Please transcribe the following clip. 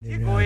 Digo